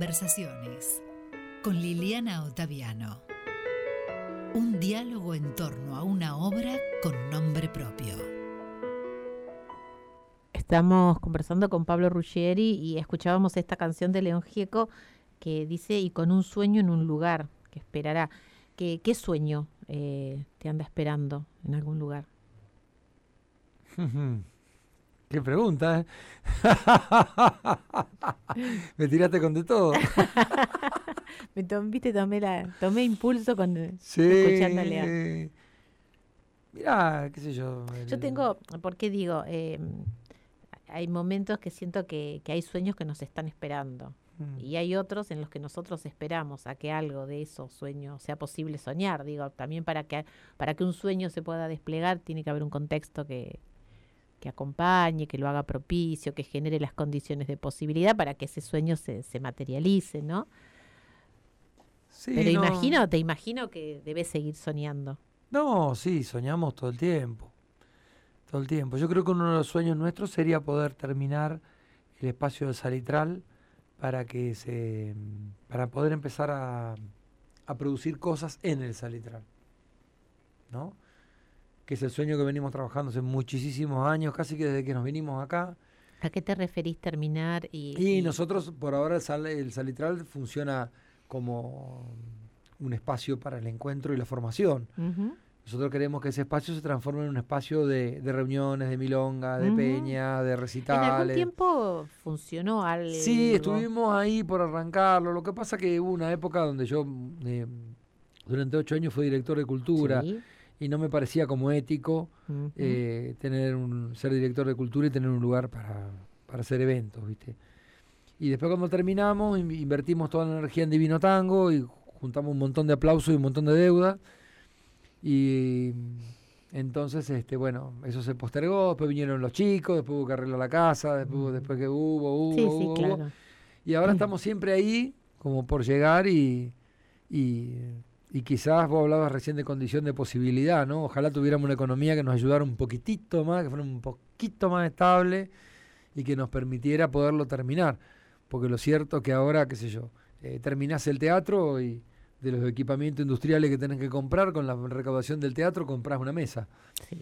Conversaciones con Liliana Otaviano. Un diálogo en torno a una obra con nombre propio.
Estamos conversando con Pablo Ruggieri y escuchábamos esta canción de León Gieco que dice y con un sueño en un lugar que esperará. ¿Qué, qué sueño eh, te anda esperando en algún lugar? *laughs*
Qué pregunta, ¿eh? *laughs* Me tiraste con de todo. *laughs*
Me tom- viste, tomé, la, tomé impulso con eh,
Sí.
escuchando a León.
Mirá, qué sé yo.
Yo tengo, ¿por qué digo? Eh, hay momentos que siento que, que hay sueños que nos están esperando.
Mm.
Y hay otros en los que nosotros esperamos a que algo de esos sueños sea posible soñar. Digo, también para que, para que un sueño se pueda desplegar tiene que haber un contexto que, que acompañe, que lo haga propicio, que genere las condiciones de posibilidad para que ese sueño se, se materialice, ¿no?
Sí,
Pero
no.
imagino, te imagino que debes seguir soñando.
No, sí, soñamos todo el tiempo. Todo el tiempo. Yo creo que uno de los sueños nuestros sería poder terminar el espacio de Salitral para que se para poder empezar a, a producir cosas en el Salitral. ¿No? Que es el sueño que venimos trabajando hace muchísimos años, casi que desde que nos vinimos acá.
¿A qué te referís terminar? Y,
Y nosotros, por ahora, el, sal- el Salitral funciona como un espacio para el encuentro y la formación. Nosotros queremos que ese espacio se transforme en un espacio de, de reuniones, de milonga, de peña, de
¿En
recitales.
algún tiempo funcionó algo?
Sí, estuvimos ahí por arrancarlo. Lo que pasa que hubo una época donde yo eh, durante ocho años fui director de cultura
Sí.
Y no me parecía como ético eh, tener un, ser director de cultura y tener un lugar para, para hacer eventos, ¿viste? Y después cuando terminamos in- invertimos toda la energía en Divino Tango y juntamos un montón de aplausos y un montón de deuda. Y entonces, este, bueno, eso se postergó, después vinieron los chicos, después hubo que arreglar la casa, después,
Ujú.
después que hubo, hubo,
sí, sí,
hubo. Y ahora
Mm.
estamos siempre ahí, como por llegar y, y, y quizás vos hablabas recién de condición de posibilidad, ¿no? Ojalá tuviéramos una economía que nos ayudara un poquitito más, que fuera un poquito más estable y que nos permitiera poderlo terminar. Porque lo cierto que ahora, qué sé yo, eh, terminás el teatro y de los equipamientos industriales que tenés que comprar, con la recaudación del teatro compras una mesa.
Sí.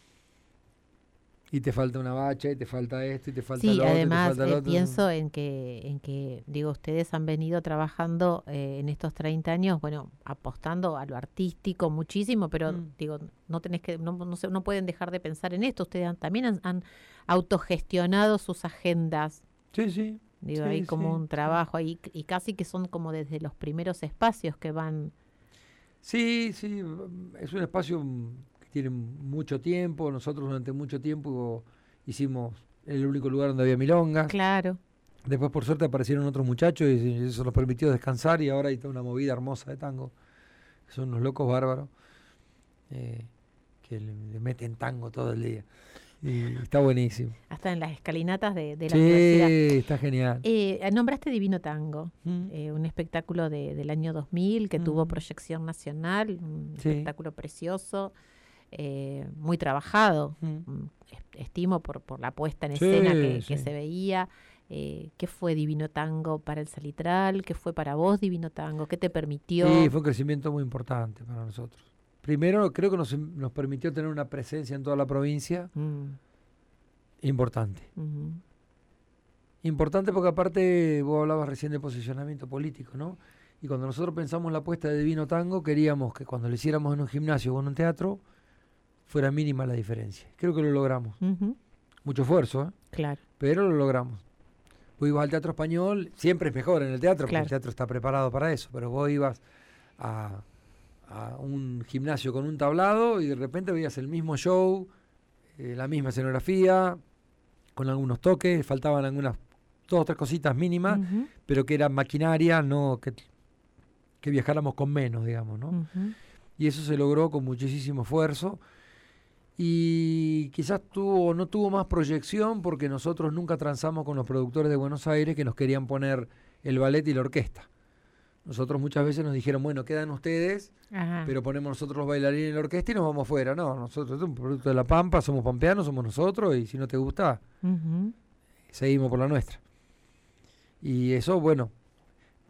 Y te falta una bacha, y te falta esto, y te falta
Sí,
lo otro, y te
además
falta lo
eh,
otro.
pienso en que, en que, digo, ustedes han venido trabajando eh, en estos 30 años, bueno, apostando a lo artístico muchísimo, pero
Mm.
digo, no tenés que, no, no, se- no pueden dejar de pensar en esto. Ustedes han- también han, han autogestionado sus agendas.
Sí, sí.
Digo,
Sí,
hay como
sí,
un trabajo ahí y casi que son como desde los primeros espacios que van.
Sí, sí, es un espacio mm, que tiene mucho tiempo. Nosotros durante mucho tiempo hicimos el único lugar donde había milongas.
Claro.
Después, por suerte, aparecieron otros muchachos y eso nos permitió descansar y ahora hay toda una movida hermosa de tango. Son unos locos bárbaros eh, que le, le meten tango todo el día. Y está buenísimo.
Hasta en las escalinatas de, de la
Sí,
universidad.
está genial.
Eh, nombraste Divino Tango.
Mm.
eh, un espectáculo de- del año 2000 que tuvo
Mm.
proyección nacional, un
Sí.
espectáculo precioso, eh, muy trabajado,
Mm.
est- estimo por, por la puesta en
Sí,
escena que, se veía. Eh, ¿Qué fue Divino Tango para el Salitral? ¿Qué fue para vos Divino Tango? ¿Qué te permitió?
Sí, fue un crecimiento muy importante para nosotros. Primero, creo que nos, nos permitió tener una presencia en toda la provincia
Mm,
importante. Importante porque aparte vos hablabas recién de posicionamiento político, ¿no? Y cuando nosotros pensamos la apuesta de Divino Tango, queríamos que cuando lo hiciéramos en un gimnasio o en un teatro, fuera mínima la diferencia. Creo que lo logramos. Mucho esfuerzo, ¿eh?
Claro.
pero lo logramos. Vos ibas al teatro español, siempre es mejor en el teatro, porque el teatro está preparado para eso, pero vos ibas a, a un gimnasio con un tablado y de repente veías el mismo show, eh, la misma escenografía, con algunos toques, faltaban algunas, dos o tres cositas mínimas, pero que era maquinaria, no que, que viajáramos con menos, digamos, ¿no? y eso se logró con muchísimo esfuerzo y quizás tuvo no tuvo más proyección porque nosotros nunca transamos con los productores de Buenos Aires que nos querían poner el ballet y la orquesta. Nosotros muchas veces nos dijeron, bueno, quedan ustedes,
Ajá.
pero ponemos nosotros los bailarines en la orquesta y nos vamos fuera. No, nosotros es un producto de la Pampa, somos pampeanos, somos nosotros y si no te gusta, seguimos por la nuestra. Y eso, bueno,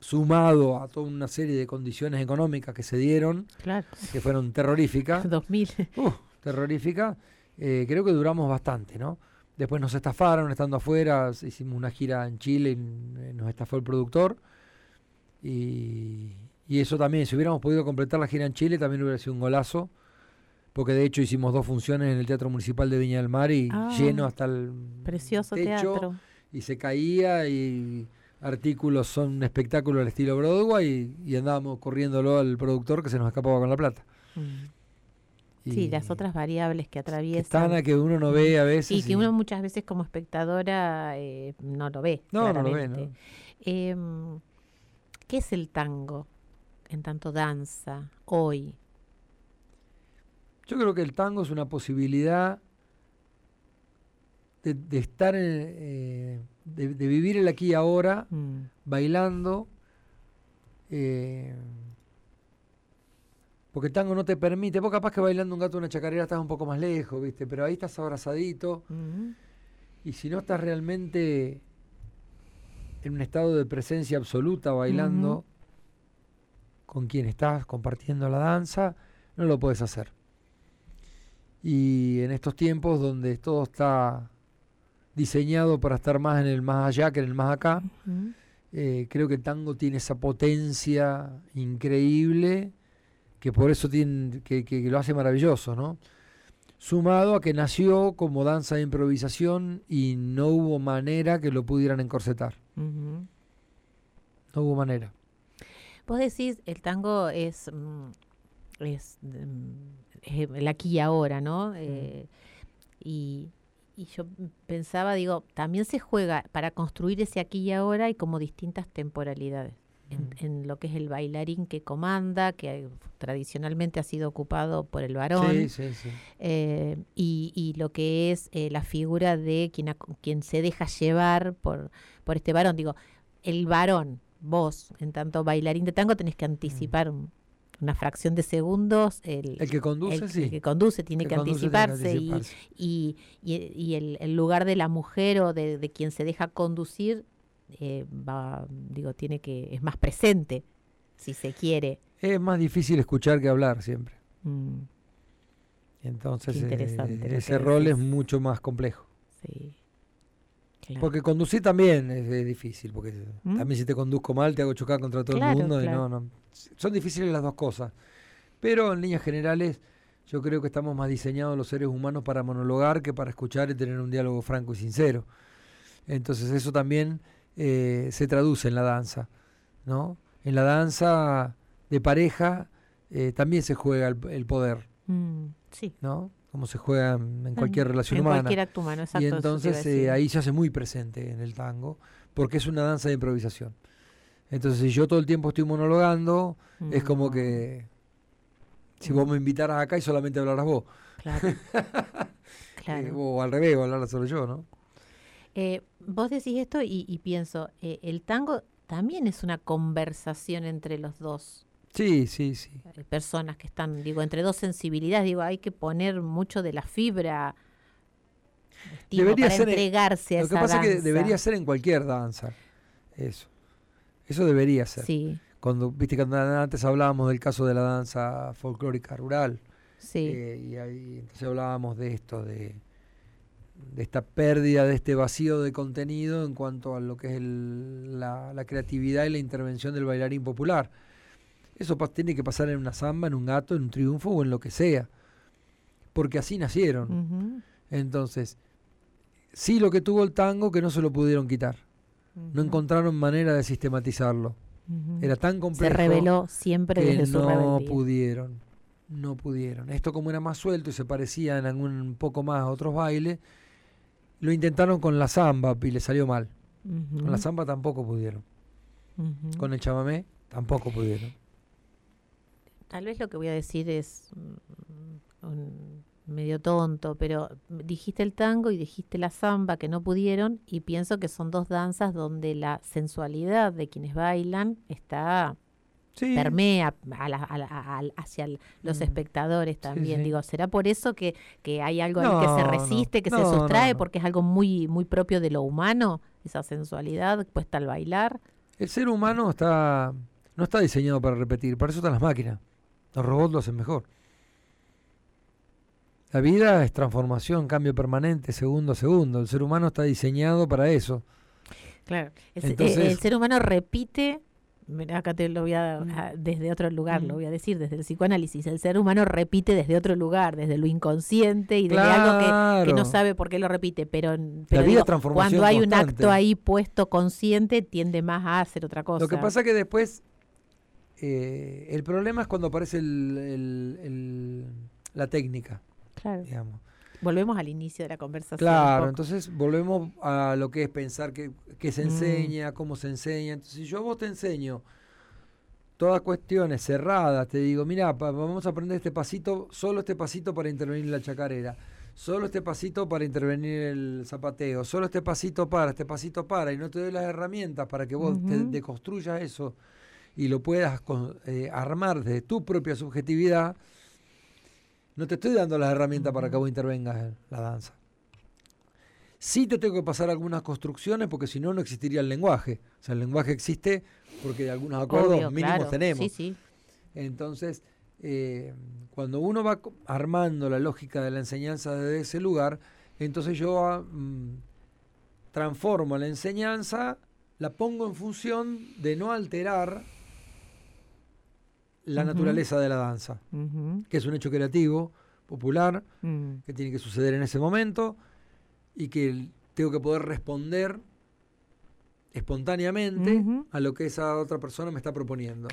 sumado a toda una serie de condiciones económicas que se dieron,
Claro.
que fueron terroríficas, *laughs*
2000.
uh, terroríficas, eh, creo que duramos bastante, ¿no? Después nos estafaron estando afuera, hicimos una gira en Chile y n- nos estafó el productor. Y, y eso también, si hubiéramos podido completar la gira en Chile, también hubiera sido un golazo. Porque de hecho hicimos dos funciones en el Teatro Municipal de Viña del Mar y
Ah,
lleno hasta el
Precioso
techo,
teatro.
Y se caía y artículos son un espectáculo al estilo Broadway y, y andábamos corriéndolo al productor que se nos escapaba con la plata.
Mm. Sí, las otras variables que atraviesan.
están a que uno no ve a veces.
Y que uno muchas veces como espectadora eh, no lo ve.
No, no lo ve. ¿no?
Em, ¿Qué es el tango en tanto danza hoy?
Yo creo que el tango es una posibilidad de, de estar, en, eh, de, de vivir el aquí y ahora,
Mm,
bailando, eh, porque el tango no te permite, vos capaz que bailando un gato o una chacarera estás un poco más lejos, ¿viste? Pero ahí estás abrazadito, y si no estás realmente en un estado de presencia absoluta bailando con quien estás compartiendo la danza, no lo puedes hacer. Y en estos tiempos donde todo está diseñado para estar más en el más allá que en el más acá, eh, creo que el tango tiene esa potencia increíble que por eso tiene, que, que- que lo hace maravilloso, ¿no? Sumado a que nació como danza de improvisación y no hubo manera que lo pudieran encorsetar. No hubo manera.
Vos decís, el tango es, mm, es, mm, es el aquí y ahora, ¿no? Eh, y, y yo pensaba, digo, también se juega para construir ese aquí y ahora y como distintas temporalidades. En, en lo que es el bailarín que comanda, que tradicionalmente ha sido ocupado por el varón,
Sí, sí, sí.
eh, y, y lo que es eh, la figura de quien, quien se deja llevar por, por este varón. Digo, el varón, vos, en tanto bailarín de tango, tenés que anticipar un- una fracción de segundos. El,
El que conduce,
el- el
sí.
que conduce tiene
El
que
conduce tiene que
anticiparse, y-
anticiparse.
y, y, y el, el lugar de la mujer o de, de quien se deja conducir eh, va, digo, tiene que, es más presente, si se quiere.
Es más difícil escuchar que hablar siempre.
Mm,
Entonces, eh, ese rol es mucho más complejo.
sí. Claro.
Porque conducir también es, es difícil, porque
¿Mm?
también si te conduzco mal te hago chocar contra todo
Claro,
el mundo y no, no. Son difíciles las dos cosas. Pero en líneas generales yo creo que estamos más diseñados los seres humanos para monologar que para escuchar y tener un diálogo franco y sincero. Entonces eso también eh, se traduce en la danza, ¿no? En la danza de pareja eh, también se juega el, el poder,
Mm, sí.
¿no? Como se juega en, cualquier relación
en
humana.
cualquier acto humano, exacto.
Y entonces eh, ahí se hace muy presente en el tango, porque es una danza de improvisación. Entonces, si yo todo el tiempo estoy monologando, es como
Mm,
que si vos me invitaras acá y solamente hablaras vos,
Claro. *laughs* claro.
o al revés, o hablaras solo yo, ¿no?
Eh, vos decís esto y, y pienso, eh, el tango también es una conversación entre los dos.
Sí, sí, sí.
eh, personas que están, digo, entre dos sensibilidades, digo, hay que poner mucho de la fibra
Debería
para
ser en-
entregarse a
Lo que pasa es que debería ser en cualquier danza, eso. Eso debería ser.
Sí,
Cuando, viste, cuando antes hablábamos del caso de la danza folclórica rural,
sí,
Eh, y ahí entonces hablábamos de esto, de, de esta pérdida, de este vacío de contenido en cuanto a lo que es el- la, la creatividad y la intervención del bailarín popular. Eso tiene que pasar en una samba, en un gato, en un triunfo o en lo que sea. Porque así nacieron. Entonces, sí lo que tuvo el tango que no se lo pudieron quitar. No encontraron manera de sistematizarlo. Era tan
Se
complejo
reveló siempre
que
desde su
no
rebeldía.
pudieron. No pudieron. Esto como era más suelto y se parecía en algún un poco más a otros bailes, lo intentaron con la samba y le salió mal. Con la samba tampoco pudieron. Con el chamamé tampoco pudieron.
Tal vez lo que voy a decir es mm, un medio tonto, pero dijiste el tango y dijiste la samba que no pudieron y pienso que son dos danzas donde la sensualidad de quienes bailan está
Sí.
permea a la- a la- a- al- hacia los
Mm.
espectadores también.
sí.
Digo, ¿será por eso que, que hay algo ahí que se
No, no.
resiste, que se
No, no,
sustrae,
no.
porque es algo muy, muy propio de lo humano, esa sensualidad puesta al bailar?
El ser humano está no está diseñado para repetir, para eso están las máquinas. Los robots lo hacen mejor. La vida es transformación, cambio permanente, segundo a segundo. El ser humano está diseñado para eso.
Claro. Eh, el ser humano repite acá te lo voy a, mm. desde otro lugar, lo mm. voy a decir, desde el psicoanálisis. El ser humano repite desde otro lugar, desde lo inconsciente y desde algo que, no sabe por qué lo repite. Pero, cuando hay un acto ahí puesto consciente, tiende más a hacer otra cosa.
Lo que pasa que después, eh, el problema es cuando aparece el, la técnica. Claro. Digamos.
Volvemos al inicio de la conversación.
Claro, entonces volvemos a lo que es pensar que, se mm. enseña, cómo se enseña. Entonces, si yo a vos te enseño todas cuestiones cerradas, te digo, mira, vamos a aprender este pasito, solo este pasito para intervenir en la chacarera, solo este pasito para intervenir el zapateo, solo este pasito para, este pasito para, y no te doy las herramientas para que vos te deconstruyas eso y lo puedas eh, armar de tu propia subjetividad no te estoy dando las herramientas para que vos intervengas en la danza. Sí te tengo que pasar algunas construcciones porque si no, no existiría el lenguaje. O sea, el lenguaje existe porque algunos acuerdos mínimos tenemos. Entonces, eh, cuando uno va armando la lógica de la enseñanza desde ese lugar, entonces yo ah, mm, transformo la enseñanza, la pongo en función de no alterar la naturaleza de la danza, que es un hecho creativo, popular, mm. que tiene que suceder en ese momento y que tengo que poder responder espontáneamente a lo que esa otra persona me está proponiendo.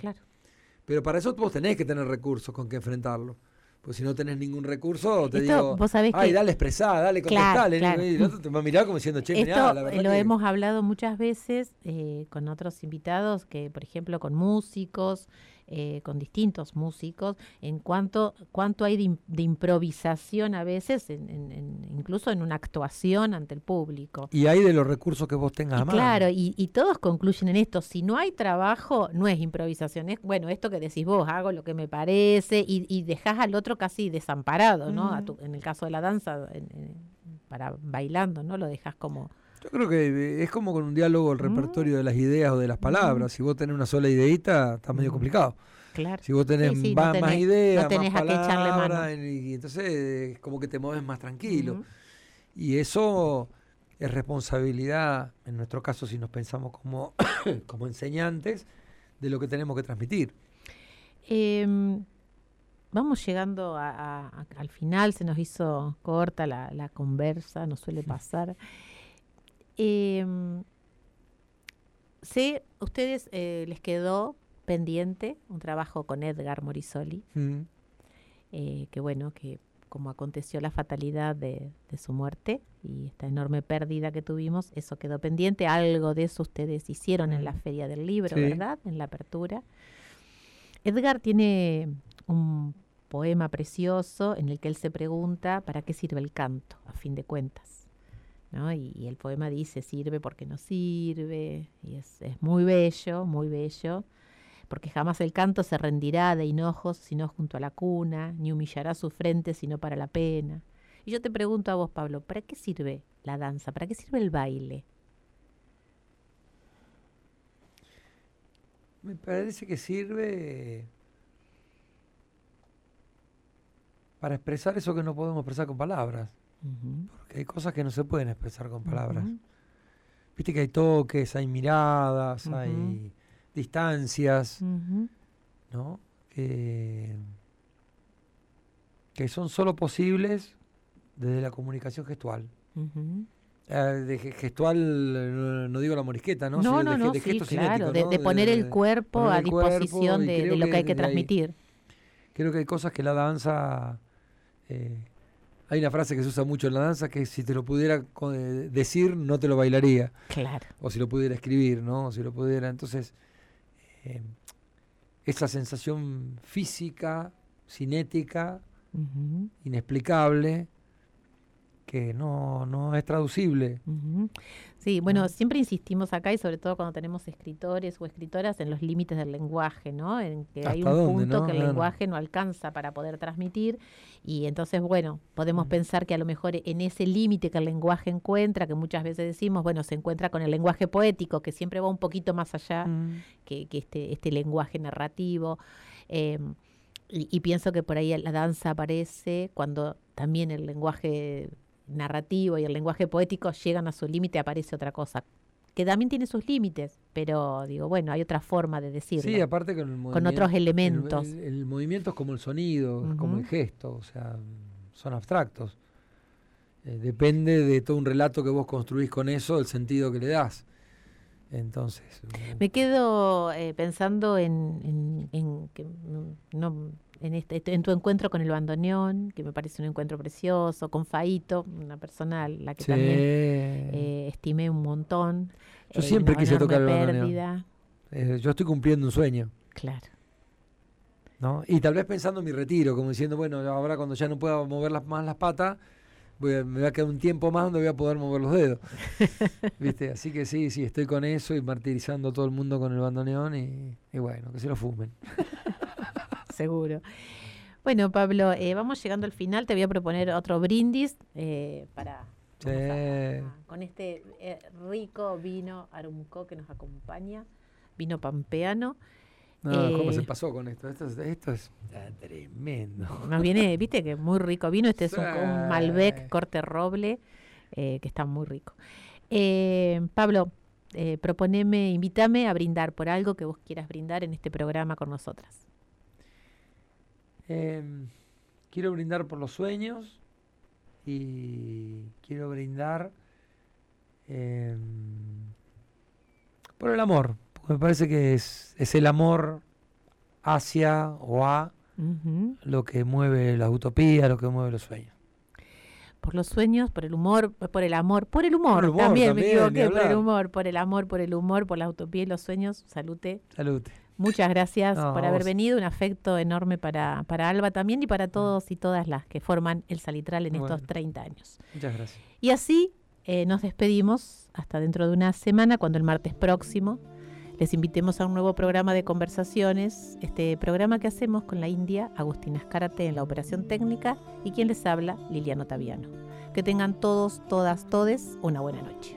Pero para eso vos tenés que tener recursos con que enfrentarlo. Pues si no tenés ningún recurso, te digo, ay, dale expresá, dale contestale. Y el otro te va a mirar como diciendo, che,
Esto la verdad lo hemos hablado muchas veces eh, con otros invitados, que por ejemplo con músicos, eh, con distintos músicos, en cuanto cuánto hay de, improvisación a veces, en, incluso en una actuación ante el público.
Y hay de los recursos que vos tengas a mano.
Claro, y, y, todos concluyen en esto, si no hay trabajo, no es improvisación, es, bueno, esto que decís vos, hago lo que me parece y, y dejás al otro casi desamparado, ¿no? en el caso de la danza, para bailando, ¿no? Lo dejas como...
Yo creo que eh, es como con un diálogo el repertorio de las ideas o de las palabras. Si vos tenés una sola ideita, está medio complicado. Claro. Si vos tenés, más, ideas, más palabras, y entonces es como que te mueves más tranquilo. Y eso es responsabilidad, en nuestro caso, si nos pensamos como, *coughs* como enseñantes, de lo que tenemos que transmitir.
Em, vamos llegando al final, se nos hizo corta la, la conversa, nos suele *laughs* pasar. Eh, sí, ustedes eh, les quedó pendiente un trabajo con Edgar Morisoli, mm. eh, que bueno, que como aconteció la fatalidad de, su muerte y esta enorme pérdida que tuvimos, eso quedó pendiente. Algo de eso ustedes hicieron en la mm. Feria del Libro, ¿verdad? En la apertura. Edgar tiene un poema precioso en el que él se pregunta para qué sirve el canto, a fin de cuentas. Y, el poema dice, sirve porque no sirve, y es, muy bello, muy bello, porque jamás el canto se rendirá de hinojos sino junto a la cuna, ni humillará su frente sino para la pena. Y yo te pregunto a vos, Pablo, ¿para qué sirve la danza? ¿Para qué sirve el baile?
Me parece que sirve para expresar eso que no podemos expresar con palabras. Porque hay cosas que no se pueden expresar con palabras. Viste que hay toques, hay miradas, hay distancias, ¿no? Que, son solo posibles desde la comunicación gestual. Eh, de gestual, no, digo la morisqueta, ¿no?
No, no, no, sí, claro, de, poner el cuerpo a disposición de, lo que, hay que transmitir.
creo que hay cosas que la danza eh, hay una frase que se usa mucho en la danza que si te lo pudiera eh, decir, no te lo bailaría.
Claro.
O si lo pudiera escribir, ¿no? O si lo pudiera. Entonces, eh, esa sensación física, cinética, inexplicable, que no, no es traducible.
Sí, bueno, siempre insistimos acá y sobre todo cuando tenemos escritores o escritoras en los límites del lenguaje, ¿no? En que hay un punto que el lenguaje no alcanza para poder transmitir y entonces, bueno, podemos pensar que a lo mejor en ese límite que el lenguaje encuentra, que muchas veces decimos, bueno, se encuentra con el lenguaje poético, que siempre va un poquito más allá que, este, este lenguaje narrativo. Em, y, pienso que por ahí la danza aparece cuando también el lenguaje narrativo y el lenguaje poético llegan a su límite, aparece otra cosa que también tiene sus límites, pero digo, bueno, hay otra forma de decirlo.
Sí, aparte con,
con otros elementos.
El, movimiento es como el sonido, es como el gesto, o sea, son abstractos. Eh, depende de todo un relato que vos construís con eso, el sentido que le das. Entonces.
Me quedo eh, pensando en, en, que no, en, este, en tu encuentro con el bandoneón, que me parece un encuentro precioso, con Faito, una persona a la que también eh, estimé un montón.
Yo eh, siempre quise tocar el bandoneón. Eh, yo estoy cumpliendo un sueño.
Claro.
¿no? Y tal vez pensando en mi retiro, como diciendo, bueno, ahora cuando ya no pueda mover las, más las patas, me voy a quedar un tiempo más donde voy a poder mover los dedos. *laughs* ¿Viste? Así que sí, sí, estoy con eso y martirizando a todo el mundo con el bandoneón y, y bueno, que se lo fumen. *laughs*
seguro. Bueno, Pablo, eh, vamos llegando al final. Te voy a proponer otro brindis eh, para con este eh, rico vino Arumco que nos acompaña, vino pampeano.
No, ¿cómo se pasó con esto? Esto, es tremendo.
Nos viene, viste que muy rico vino. Este es un, Malbec corte roble que está muy rico. Pablo, proponeme, invítame a brindar por algo que vos quieras brindar en este programa con nosotras.
Em, quiero brindar por los sueños y quiero brindar em, por el amor, porque me parece que es, es el amor hacia o a lo que mueve la utopía, lo que mueve los sueños.
Por los sueños, por el humor, por el amor, por el humor, también, me equivoqué, por el humor, por el amor, por el humor, por la utopía y los sueños. Salute.
Salute.
Muchas gracias por haber venido, un afecto enorme para, para Alba también y para todos y todas las que forman el Salitral en estos 30 años.
Muchas gracias.
Y así eh, nos despedimos hasta dentro de una semana, cuando el martes próximo les invitemos a un nuevo programa de conversaciones, este programa que hacemos con la India, Agustina Escárate en la operación técnica y quien les habla, Liliano Taviano. Que tengan todos, todas, todes una buena noche.